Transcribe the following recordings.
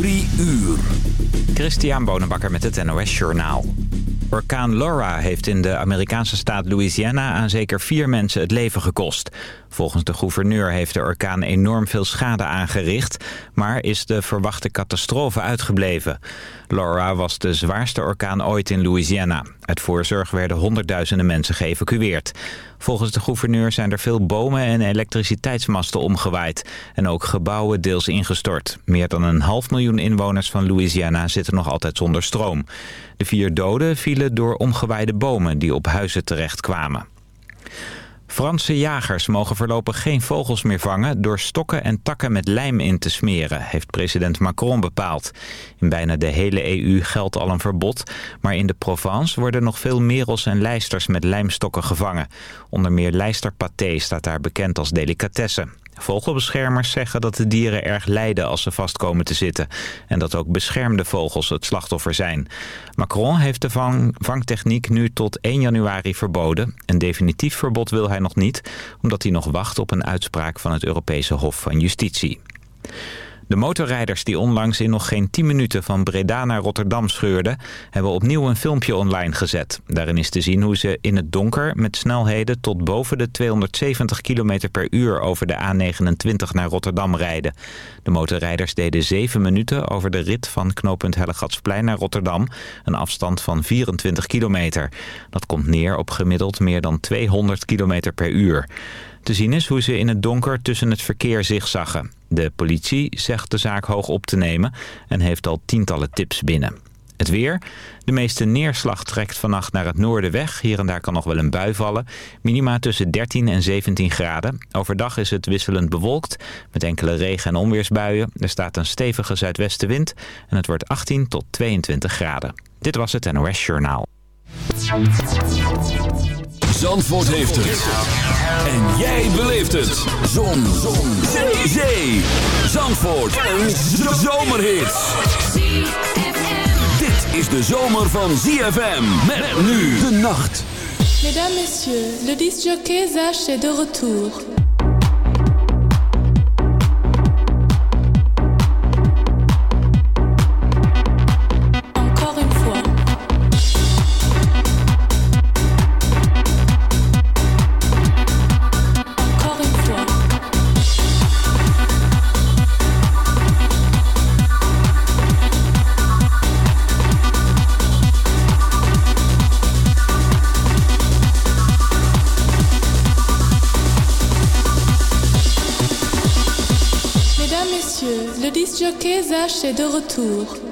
Drie uur. Christian Bonenbakker met het NOS Journaal. Orkaan Laura heeft in de Amerikaanse staat Louisiana aan zeker vier mensen het leven gekost. Volgens de gouverneur heeft de orkaan enorm veel schade aangericht, maar is de verwachte catastrofe uitgebleven. Laura was de zwaarste orkaan ooit in Louisiana. Uit voorzorg werden honderdduizenden mensen geëvacueerd. Volgens de gouverneur zijn er veel bomen en elektriciteitsmasten omgewaaid. En ook gebouwen deels ingestort. Meer dan een half miljoen inwoners van Louisiana zitten nog altijd zonder stroom. De vier doden vielen door omgewaaide bomen die op huizen terechtkwamen. Franse jagers mogen voorlopig geen vogels meer vangen... door stokken en takken met lijm in te smeren, heeft president Macron bepaald. In bijna de hele EU geldt al een verbod... maar in de Provence worden nog veel merels en lijsters met lijmstokken gevangen. Onder meer lijsterpaté staat daar bekend als delicatesse. Vogelbeschermers zeggen dat de dieren erg lijden als ze vast komen te zitten. En dat ook beschermde vogels het slachtoffer zijn. Macron heeft de vang vangtechniek nu tot 1 januari verboden. Een definitief verbod wil hij nog niet, omdat hij nog wacht op een uitspraak van het Europese Hof van Justitie. De motorrijders die onlangs in nog geen 10 minuten van Breda naar Rotterdam scheurden... hebben opnieuw een filmpje online gezet. Daarin is te zien hoe ze in het donker met snelheden tot boven de 270 km per uur over de A29 naar Rotterdam rijden. De motorrijders deden 7 minuten over de rit van knooppunt Hellegatsplein naar Rotterdam. Een afstand van 24 kilometer. Dat komt neer op gemiddeld meer dan 200 km per uur. Te zien is hoe ze in het donker tussen het verkeer zigzaggen. De politie zegt de zaak hoog op te nemen en heeft al tientallen tips binnen. Het weer. De meeste neerslag trekt vannacht naar het noorden weg. Hier en daar kan nog wel een bui vallen. Minima tussen 13 en 17 graden. Overdag is het wisselend bewolkt met enkele regen- en onweersbuien. Er staat een stevige zuidwestenwind en het wordt 18 tot 22 graden. Dit was het NOS Journaal. Zandvoort heeft het. En jij beleeft het. Zon. Zon. Zee. Zee. Zandvoort. Een zomerhit. Dit is de zomer van ZFM. Met nu de nacht. Mesdames, messieurs, le disjockey Zach est de retour. Messieurs, le disjockey Zach est de retour.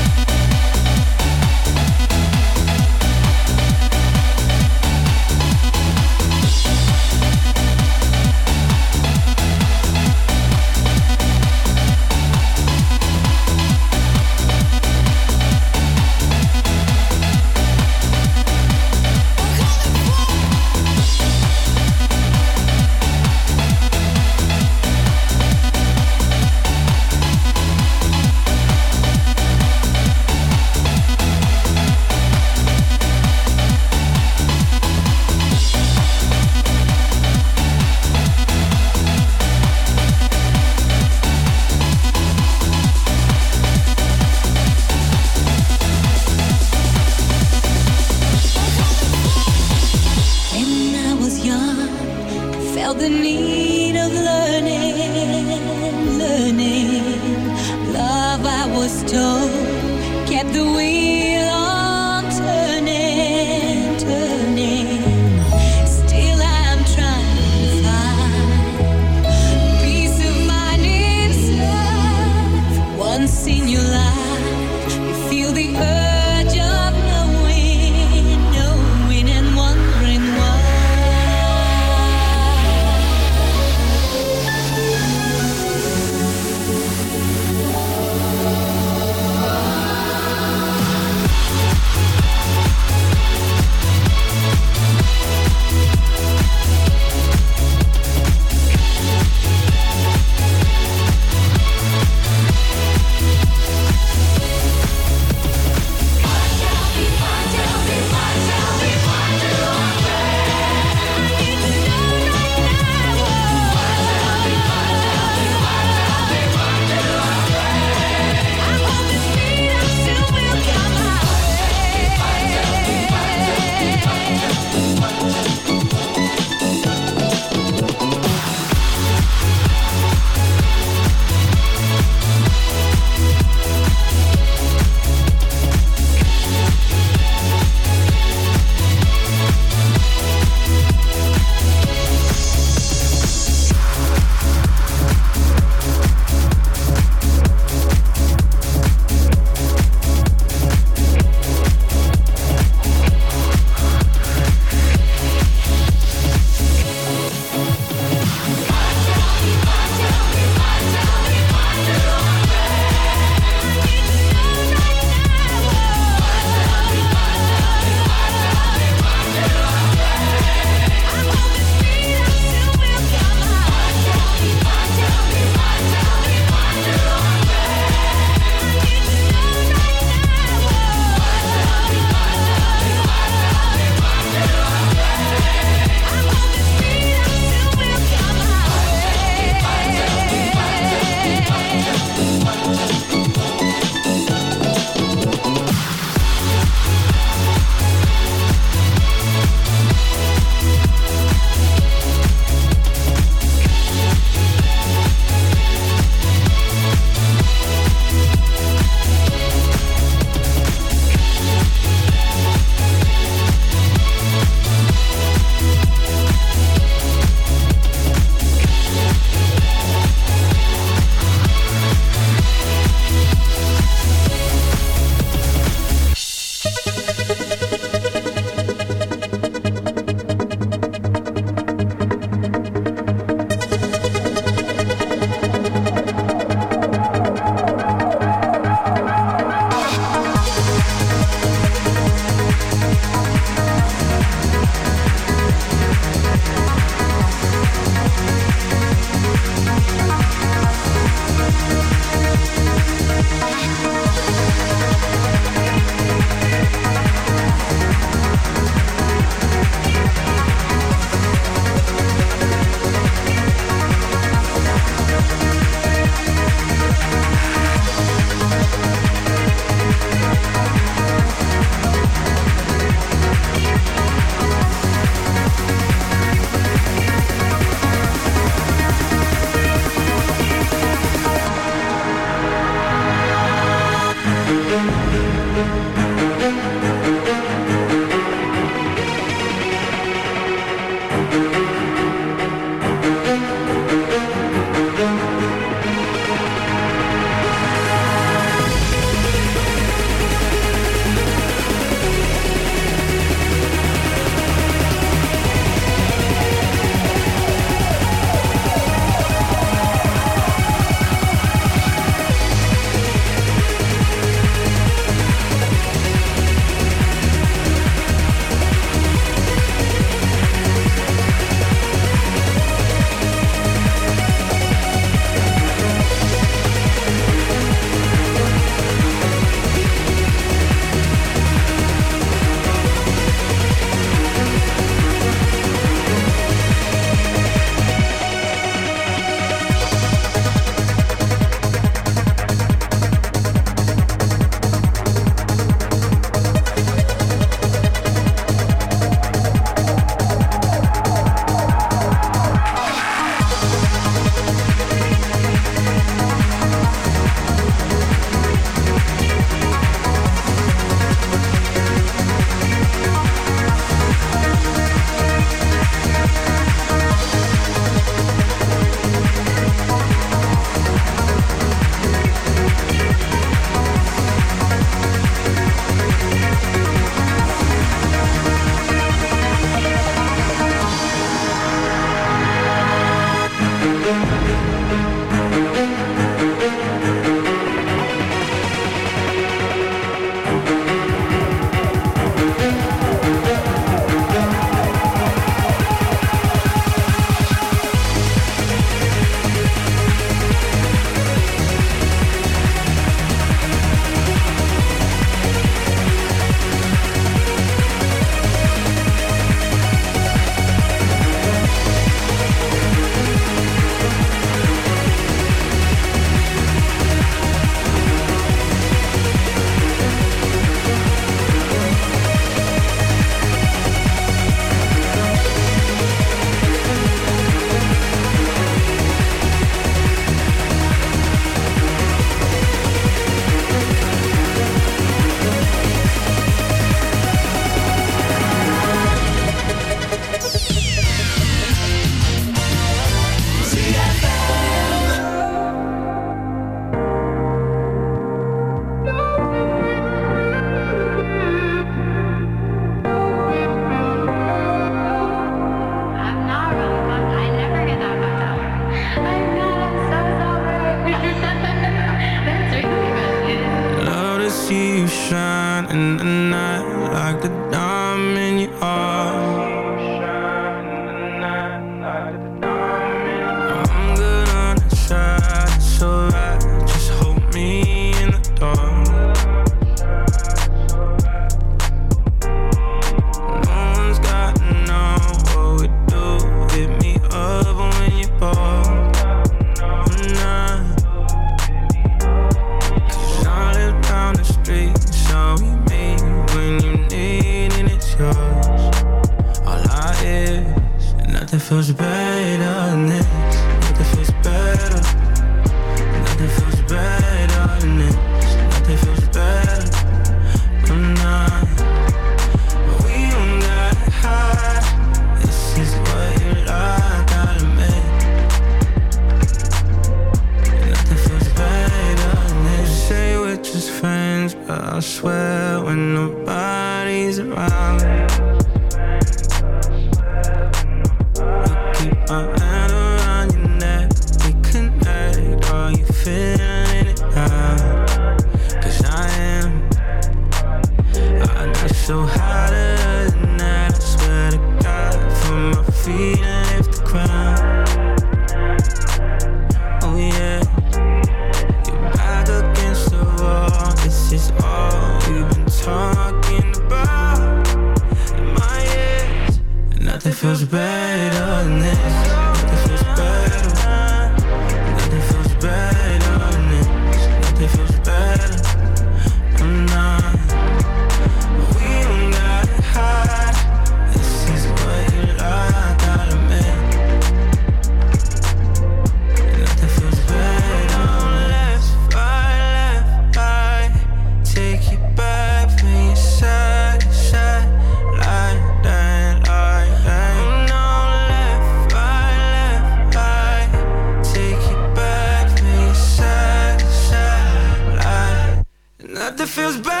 feels bad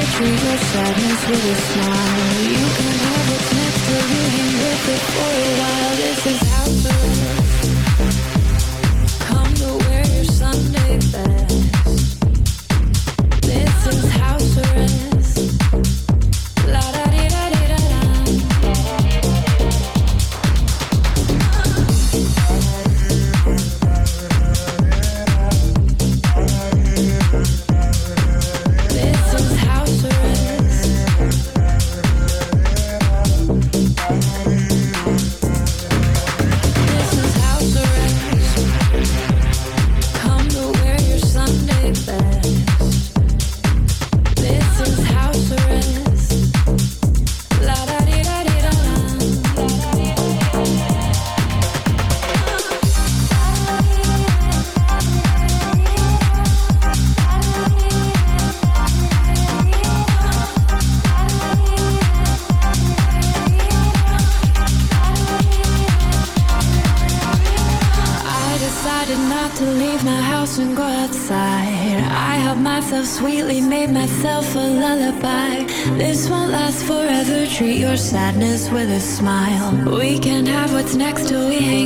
should treat your sadness with a smile. You can have what's next to you and with it for a while. This is how to sadness with a smile. We can have what's next till we hang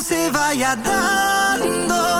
se vaya dando.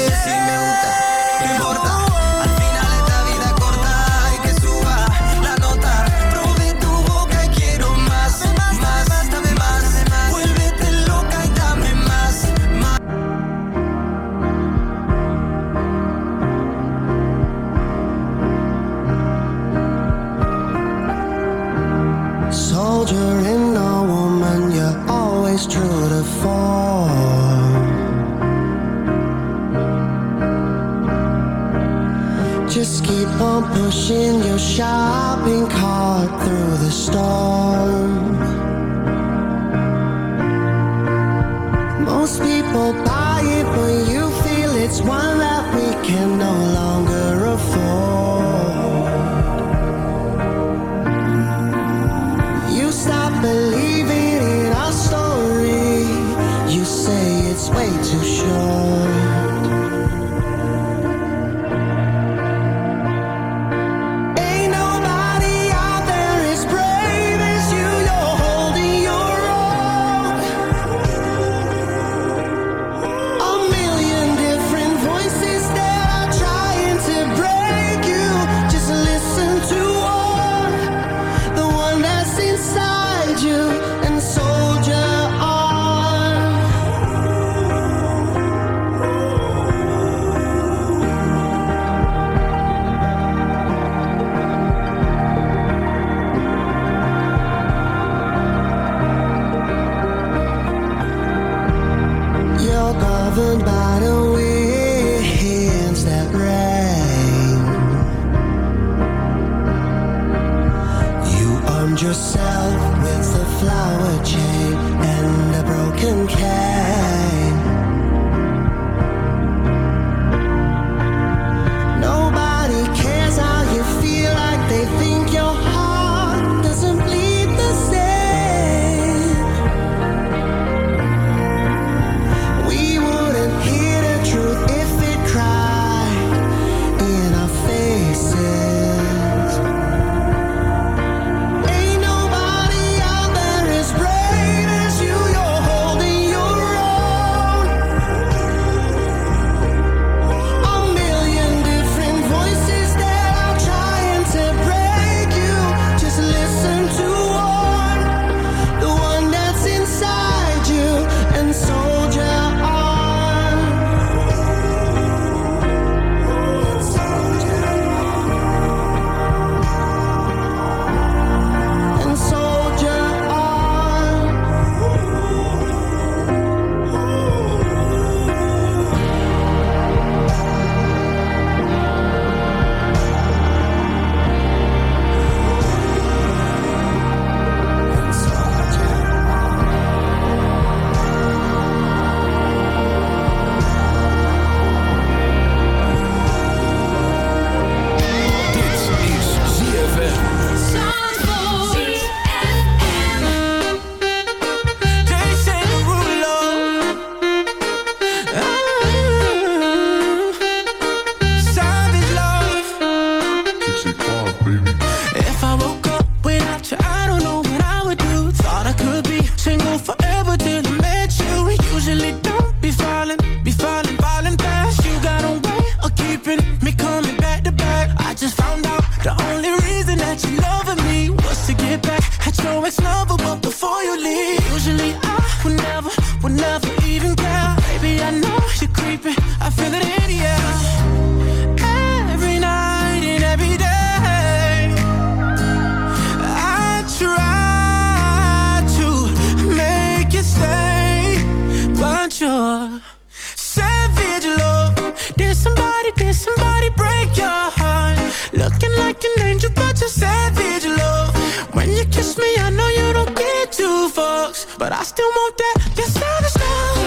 But I still want that, your savage love.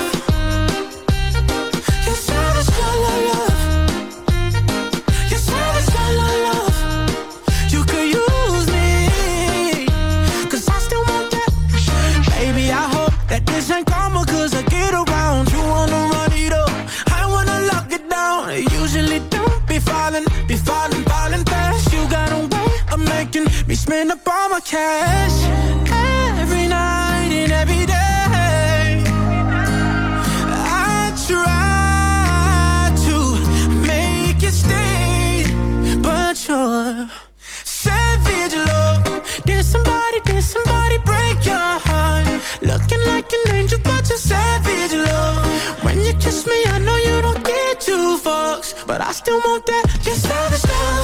Your savage love, love, Your savage love, love, You could use me Cause I still want that. Baby, I hope that this ain't karma Cause I get around, you wanna run it up. I wanna lock it down. I usually don't be falling, be falling, falling fast. You got a way of making me spend up all my cash. But I still want that. Just love the stars.